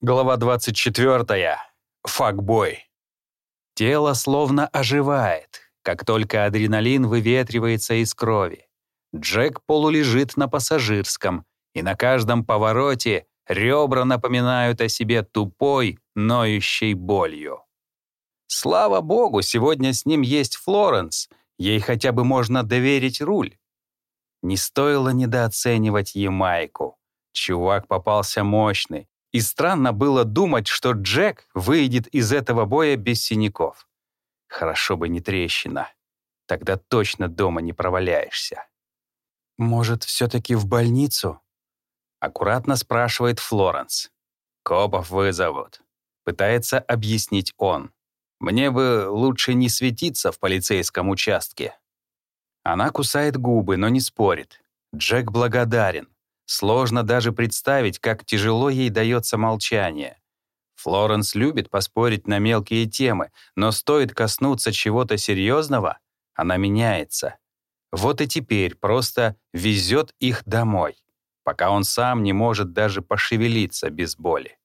Глава 24. Факбой. Тело словно оживает, как только адреналин выветривается из крови. Джек полулежит на пассажирском, и на каждом повороте ребра напоминают о себе тупой, ноющей болью. Слава богу, сегодня с ним есть Флоренс, ей хотя бы можно доверить руль. Не стоило недооценивать Ямайку. Чувак попался мощный, и странно было думать, что Джек выйдет из этого боя без синяков. Хорошо бы не трещина. Тогда точно дома не проваляешься. «Может, все-таки в больницу?» Аккуратно спрашивает Флоренс. «Копов вызовут», — пытается объяснить он. «Мне бы лучше не светиться в полицейском участке». Она кусает губы, но не спорит. Джек благодарен. Сложно даже представить, как тяжело ей дается молчание. Флоренс любит поспорить на мелкие темы, но стоит коснуться чего-то серьезного, она меняется. Вот и теперь просто везет их домой, пока он сам не может даже пошевелиться без боли.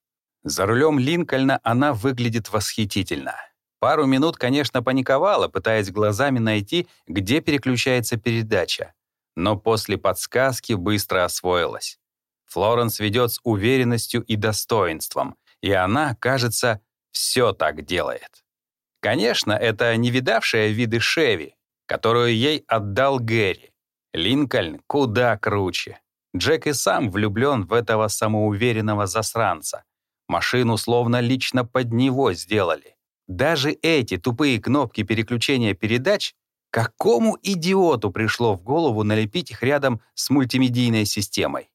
За рулем Линкольна она выглядит восхитительно. Пару минут, конечно, паниковала, пытаясь глазами найти, где переключается передача но после подсказки быстро освоилась. Флоренс ведет с уверенностью и достоинством, и она, кажется, все так делает. Конечно, это не видавшая виды Шеви, которую ей отдал Гэри. Линкольн куда круче. Джек и сам влюблен в этого самоуверенного засранца. Машину словно лично под него сделали. Даже эти тупые кнопки переключения передач Какому идиоту пришло в голову налепить их рядом с мультимедийной системой?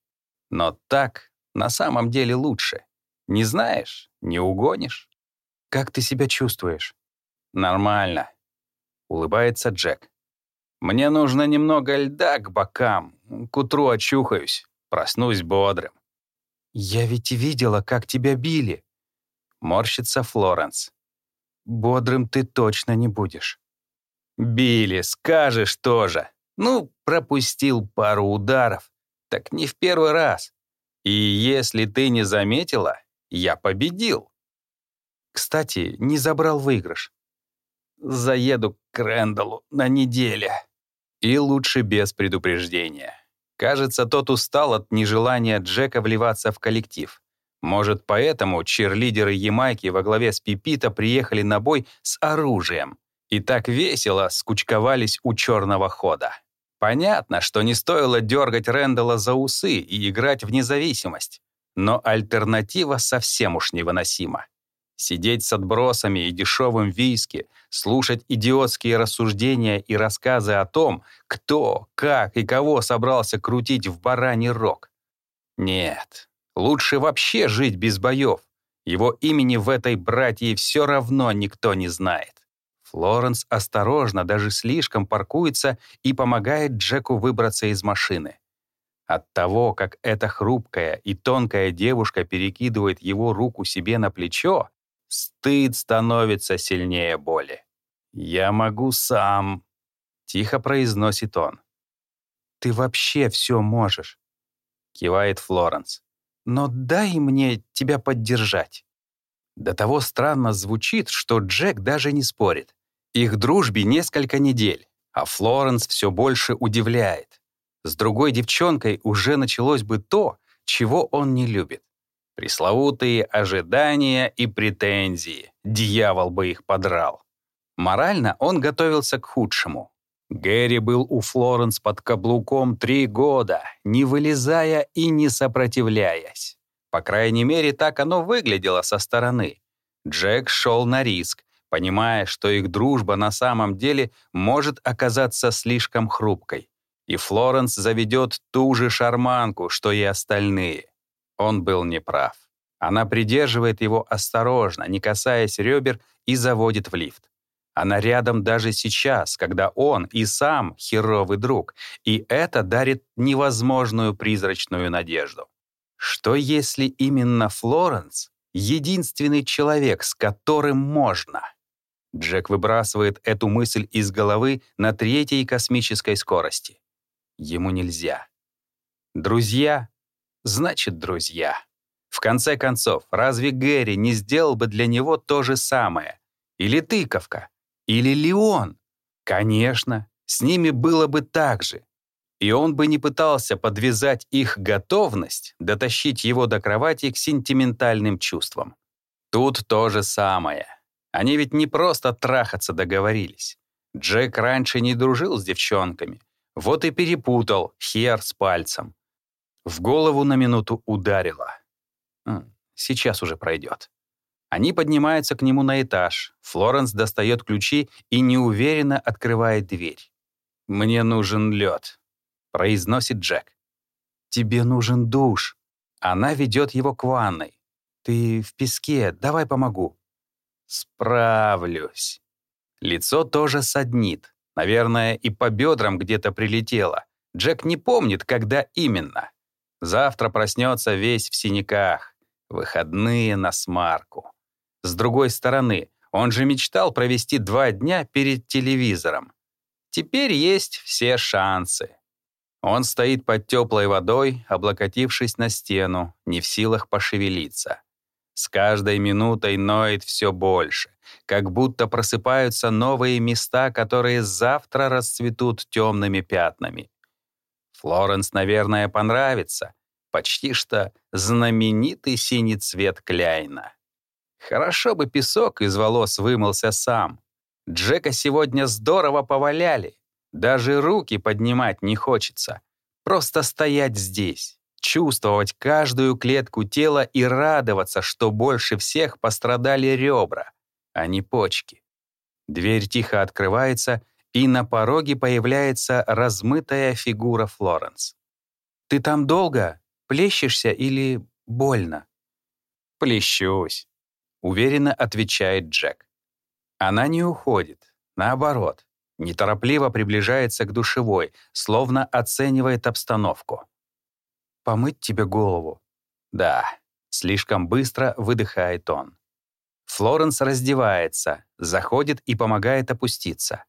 Но так на самом деле лучше. Не знаешь — не угонишь. Как ты себя чувствуешь? Нормально. Улыбается Джек. Мне нужно немного льда к бокам. К утру очухаюсь, проснусь бодрым. Я ведь видела, как тебя били. Морщится Флоренс. Бодрым ты точно не будешь. Билли, скажешь тоже. Ну, пропустил пару ударов. Так не в первый раз. И если ты не заметила, я победил. Кстати, не забрал выигрыш. Заеду к Рэндаллу на неделе. И лучше без предупреждения. Кажется, тот устал от нежелания Джека вливаться в коллектив. Может, поэтому черлидеры Ямайки во главе с Пипита приехали на бой с оружием и так весело скучковались у черного хода. Понятно, что не стоило дергать Рэндала за усы и играть в независимость, но альтернатива совсем уж невыносима. Сидеть с отбросами и дешевым виски, слушать идиотские рассуждения и рассказы о том, кто, как и кого собрался крутить в бараний рог. Нет, лучше вообще жить без боев. Его имени в этой братье все равно никто не знает. Флоренс осторожно, даже слишком паркуется и помогает Джеку выбраться из машины. От того, как эта хрупкая и тонкая девушка перекидывает его руку себе на плечо, стыд становится сильнее боли. «Я могу сам», — тихо произносит он. «Ты вообще все можешь», — кивает Флоренс. «Но дай мне тебя поддержать». До того странно звучит, что Джек даже не спорит. Их дружбе несколько недель, а Флоренс все больше удивляет. С другой девчонкой уже началось бы то, чего он не любит. Пресловутые ожидания и претензии. Дьявол бы их подрал. Морально он готовился к худшему. Гэри был у Флоренс под каблуком три года, не вылезая и не сопротивляясь. По крайней мере, так оно выглядело со стороны. Джек шел на риск, понимая, что их дружба на самом деле может оказаться слишком хрупкой. И Флоренс заведет ту же шарманку, что и остальные. Он был неправ. Она придерживает его осторожно, не касаясь ребер, и заводит в лифт. Она рядом даже сейчас, когда он и сам херовый друг, и это дарит невозможную призрачную надежду. Что если именно Флоренс — единственный человек, с которым можно? Джек выбрасывает эту мысль из головы на третьей космической скорости. Ему нельзя. Друзья? Значит, друзья. В конце концов, разве Гэри не сделал бы для него то же самое? Или тыковка? Или Леон? Конечно, с ними было бы так же. И он бы не пытался подвязать их готовность дотащить его до кровати к сентиментальным чувствам. Тут то же самое. Они ведь не просто трахаться договорились. Джек раньше не дружил с девчонками. Вот и перепутал хер с пальцем. В голову на минуту ударило. Сейчас уже пройдет. Они поднимаются к нему на этаж. Флоренс достает ключи и неуверенно открывает дверь. «Мне нужен лед», — произносит Джек. «Тебе нужен душ». Она ведет его к ванной. «Ты в песке, давай помогу». «Справлюсь». Лицо тоже саднит. Наверное, и по бедрам где-то прилетело. Джек не помнит, когда именно. Завтра проснется весь в синяках. Выходные на смарку. С другой стороны, он же мечтал провести два дня перед телевизором. Теперь есть все шансы. Он стоит под теплой водой, облокотившись на стену, не в силах пошевелиться. С каждой минутой ноет все больше, как будто просыпаются новые места, которые завтра расцветут темными пятнами. Флоренс, наверное, понравится. Почти что знаменитый синий цвет Кляйна. Хорошо бы песок из волос вымылся сам. Джека сегодня здорово поваляли. Даже руки поднимать не хочется. Просто стоять здесь чувствовать каждую клетку тела и радоваться, что больше всех пострадали ребра, а не почки. Дверь тихо открывается, и на пороге появляется размытая фигура Флоренс. «Ты там долго? Плещешься или больно?» «Плещусь», — уверенно отвечает Джек. Она не уходит, наоборот, неторопливо приближается к душевой, словно оценивает обстановку помыть тебе голову?» «Да», — слишком быстро выдыхает он. Флоренс раздевается, заходит и помогает опуститься.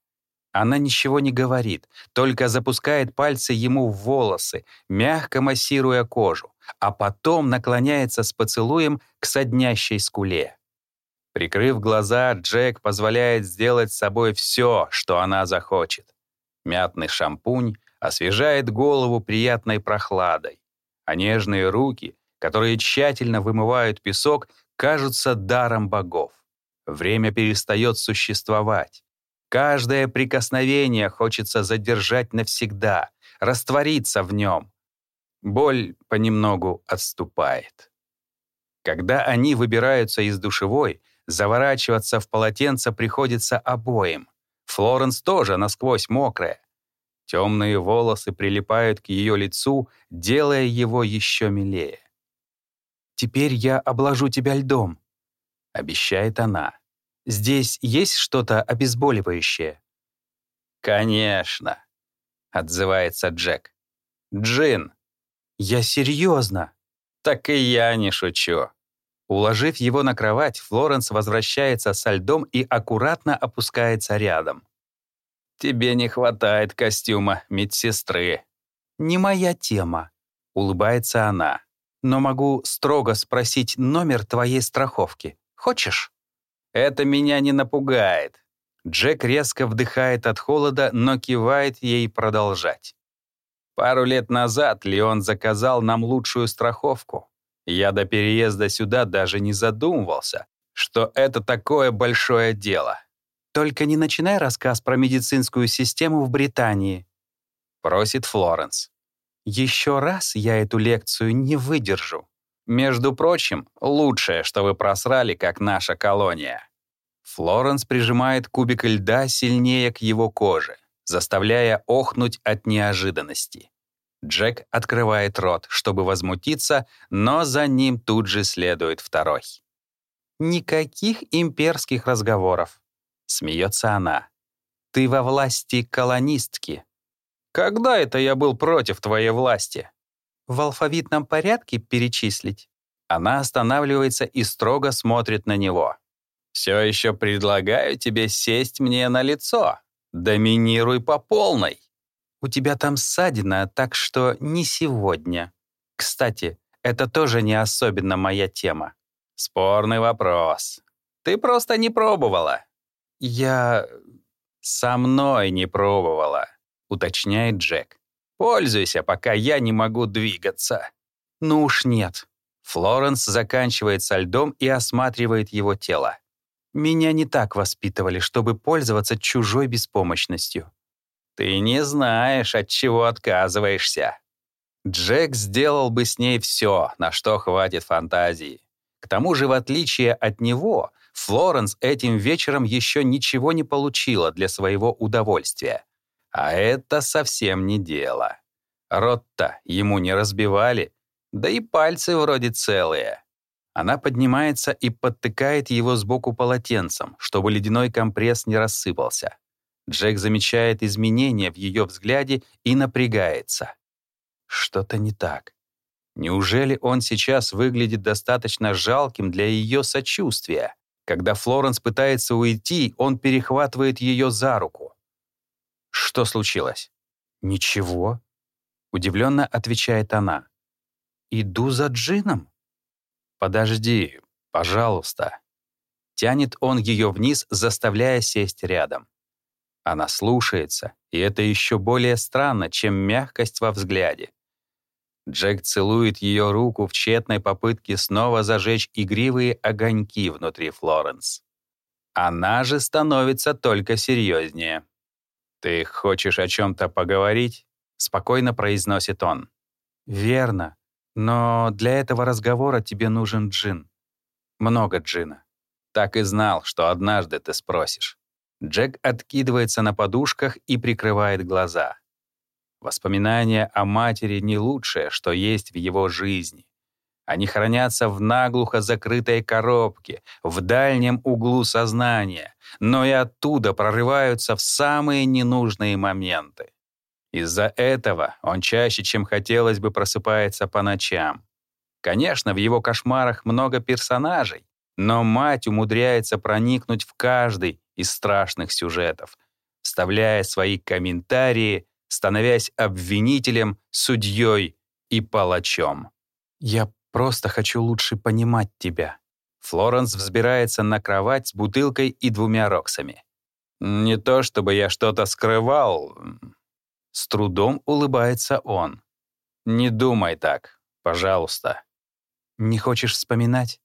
Она ничего не говорит, только запускает пальцы ему в волосы, мягко массируя кожу, а потом наклоняется с поцелуем к соднящей скуле. Прикрыв глаза, Джек позволяет сделать с собой все, что она захочет. Мятный шампунь освежает голову приятной прохладой а нежные руки, которые тщательно вымывают песок, кажутся даром богов. Время перестает существовать. Каждое прикосновение хочется задержать навсегда, раствориться в нем. Боль понемногу отступает. Когда они выбираются из душевой, заворачиваться в полотенце приходится обоим. Флоренс тоже насквозь мокрая. Темные волосы прилипают к ее лицу, делая его еще милее. «Теперь я обложу тебя льдом», — обещает она. «Здесь есть что-то обезболивающее?» «Конечно», — отзывается Джек. «Джин». «Я серьезно». «Так и я не шучу». Уложив его на кровать, Флоренс возвращается со льдом и аккуратно опускается рядом. «Тебе не хватает костюма медсестры». «Не моя тема», — улыбается она. «Но могу строго спросить номер твоей страховки. Хочешь?» «Это меня не напугает». Джек резко вдыхает от холода, но кивает ей продолжать. Пару лет назад Леон заказал нам лучшую страховку. Я до переезда сюда даже не задумывался, что это такое большое дело. «Только не начинай рассказ про медицинскую систему в Британии», — просит Флоренс. «Еще раз я эту лекцию не выдержу. Между прочим, лучшее, что вы просрали, как наша колония». Флоренс прижимает кубик льда сильнее к его коже, заставляя охнуть от неожиданности. Джек открывает рот, чтобы возмутиться, но за ним тут же следует второй. Никаких имперских разговоров. Смеется она. Ты во власти колонистки. Когда это я был против твоей власти? В алфавитном порядке перечислить? Она останавливается и строго смотрит на него. Все еще предлагаю тебе сесть мне на лицо. Доминируй по полной. У тебя там ссадина, так что не сегодня. Кстати, это тоже не особенно моя тема. Спорный вопрос. Ты просто не пробовала. Я со мной не пробовала, уточняет Джек. Пользуйся, пока я не могу двигаться. Ну уж нет. Флоренс заканчивает со льдом и осматривает его тело. Меня не так воспитывали, чтобы пользоваться чужой беспомощностью. Ты не знаешь, от чего отказываешься. Джек сделал бы с ней все, на что хватит фантазии. К тому же, в отличие от него, Флоренс этим вечером еще ничего не получила для своего удовольствия. А это совсем не дело. Рот-то ему не разбивали, да и пальцы вроде целые. Она поднимается и подтыкает его сбоку полотенцем, чтобы ледяной компресс не рассыпался. Джек замечает изменения в ее взгляде и напрягается. Что-то не так. Неужели он сейчас выглядит достаточно жалким для ее сочувствия? Когда Флоренс пытается уйти, он перехватывает ее за руку. Что случилось? Ничего. Удивленно отвечает она. Иду за Джином. Подожди, пожалуйста. Тянет он ее вниз, заставляя сесть рядом. Она слушается, и это еще более странно, чем мягкость во взгляде. Джек целует ее руку в тщетной попытке снова зажечь игривые огоньки внутри Флоренс. Она же становится только серьезнее. «Ты хочешь о чем-то поговорить?» — спокойно произносит он. «Верно. Но для этого разговора тебе нужен джин. Много джина. Так и знал, что однажды ты спросишь». Джек откидывается на подушках и прикрывает глаза. Воспоминания о матери не лучшее, что есть в его жизни. Они хранятся в наглухо закрытой коробке, в дальнем углу сознания, но и оттуда прорываются в самые ненужные моменты. Из-за этого он чаще, чем хотелось бы, просыпается по ночам. Конечно, в его кошмарах много персонажей, но мать умудряется проникнуть в каждый из страшных сюжетов, вставляя свои комментарии становясь обвинителем, судьей и палачом. «Я просто хочу лучше понимать тебя». Флоренс взбирается на кровать с бутылкой и двумя роксами. «Не то чтобы я что-то скрывал». С трудом улыбается он. «Не думай так, пожалуйста». «Не хочешь вспоминать?»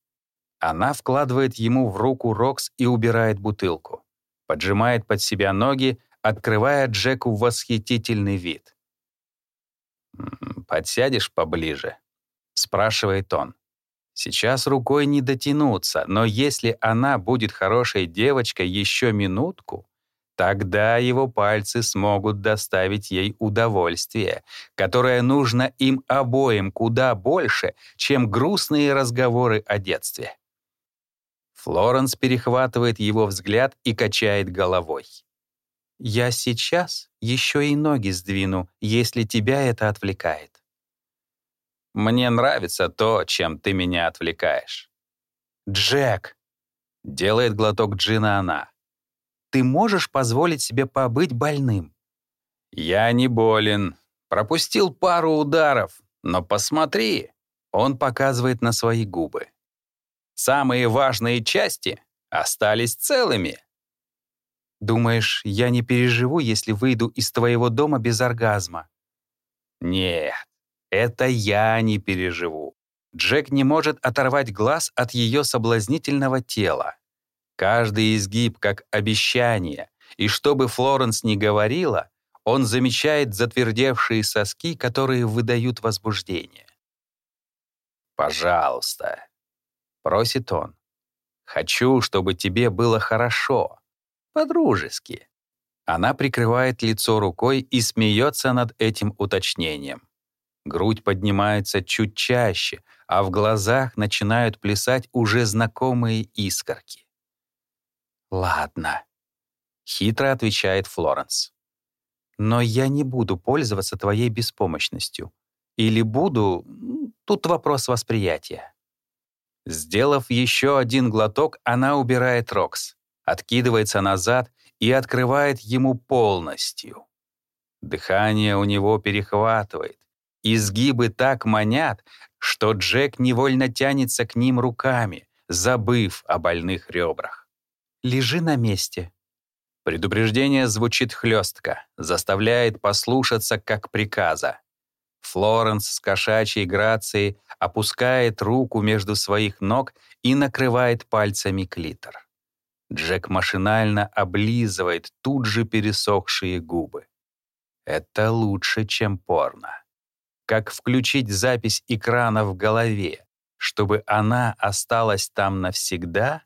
Она вкладывает ему в руку рокс и убирает бутылку. Поджимает под себя ноги, открывая Джеку восхитительный вид. «Подсядешь поближе?» — спрашивает он. Сейчас рукой не дотянуться, но если она будет хорошей девочкой еще минутку, тогда его пальцы смогут доставить ей удовольствие, которое нужно им обоим куда больше, чем грустные разговоры о детстве. Флоренс перехватывает его взгляд и качает головой. Я сейчас еще и ноги сдвину, если тебя это отвлекает. Мне нравится то, чем ты меня отвлекаешь. Джек! Делает глоток джина она. Ты можешь позволить себе побыть больным? Я не болен. Пропустил пару ударов, но посмотри. Он показывает на свои губы. Самые важные части остались целыми. Думаешь, я не переживу, если выйду из твоего дома без оргазма? Нет, это я не переживу. Джек не может оторвать глаз от ее соблазнительного тела. Каждый изгиб как обещание, и что бы Флоренс ни говорила, он замечает затвердевшие соски, которые выдают возбуждение. «Пожалуйста», — просит он, — «хочу, чтобы тебе было хорошо, по-дружески. Она прикрывает лицо рукой и смеется над этим уточнением. Грудь поднимается чуть чаще, а в глазах начинают плясать уже знакомые искорки. «Ладно», — хитро отвечает Флоренс. «Но я не буду пользоваться твоей беспомощностью. Или буду... Тут вопрос восприятия». Сделав еще один глоток, она убирает Рокс откидывается назад и открывает ему полностью. Дыхание у него перехватывает. Изгибы так манят, что Джек невольно тянется к ним руками, забыв о больных ребрах. «Лежи на месте». Предупреждение звучит хлестко, заставляет послушаться как приказа. Флоренс с кошачьей грацией опускает руку между своих ног и накрывает пальцами клитор. Джек машинально облизывает тут же пересохшие губы. Это лучше, чем порно. Как включить запись экрана в голове, чтобы она осталась там навсегда?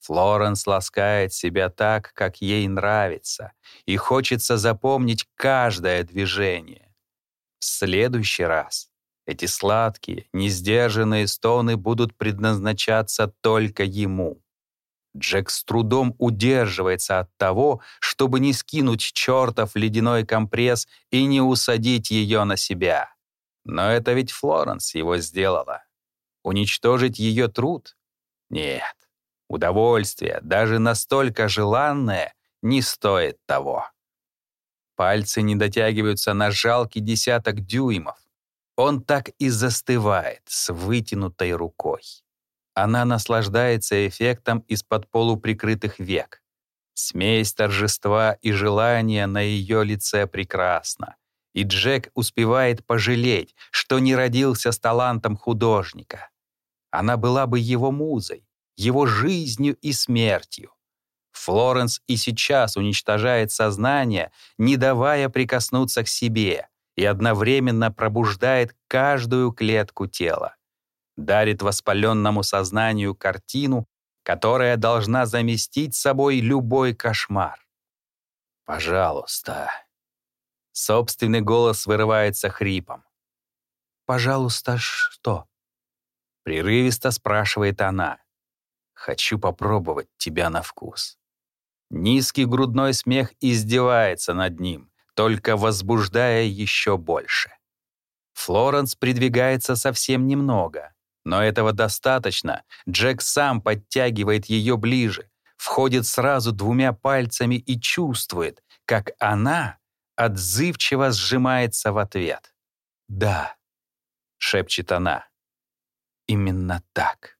Флоренс ласкает себя так, как ей нравится, и хочется запомнить каждое движение. В следующий раз эти сладкие, несдержанные стоны будут предназначаться только ему. Джек с трудом удерживается от того, чтобы не скинуть чертов ледяной компресс и не усадить ее на себя. Но это ведь Флоренс его сделала. Уничтожить ее труд? Нет. Удовольствие, даже настолько желанное, не стоит того. Пальцы не дотягиваются на жалкий десяток дюймов. Он так и застывает с вытянутой рукой. Она наслаждается эффектом из-под полуприкрытых век. Смесь торжества и желания на ее лице прекрасна. И Джек успевает пожалеть, что не родился с талантом художника. Она была бы его музой, его жизнью и смертью. Флоренс и сейчас уничтожает сознание, не давая прикоснуться к себе, и одновременно пробуждает каждую клетку тела дарит воспаленному сознанию картину, которая должна заместить собой любой кошмар. «Пожалуйста». Собственный голос вырывается хрипом. «Пожалуйста, что?» Прерывисто спрашивает она. «Хочу попробовать тебя на вкус». Низкий грудной смех издевается над ним, только возбуждая еще больше. Флоренс придвигается совсем немного, но этого достаточно. Джек сам подтягивает ее ближе, входит сразу двумя пальцами и чувствует, как она отзывчиво сжимается в ответ. «Да», — шепчет она, — «именно так».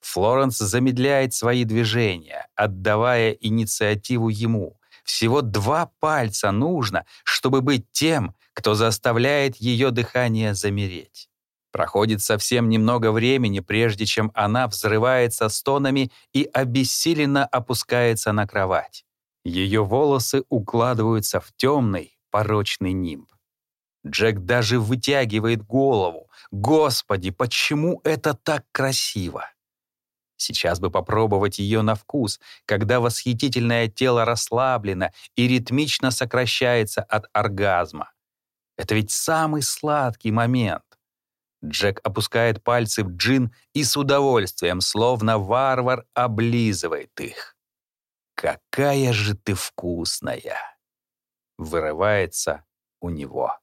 Флоренс замедляет свои движения, отдавая инициативу ему. Всего два пальца нужно, чтобы быть тем, кто заставляет ее дыхание замереть. Проходит совсем немного времени, прежде чем она взрывается стонами и обессиленно опускается на кровать. Ее волосы укладываются в темный, порочный нимб. Джек даже вытягивает голову. Господи, почему это так красиво? Сейчас бы попробовать ее на вкус, когда восхитительное тело расслаблено и ритмично сокращается от оргазма. Это ведь самый сладкий момент. Джек опускает пальцы в джин и с удовольствием, словно варвар, облизывает их. «Какая же ты вкусная!» Вырывается у него.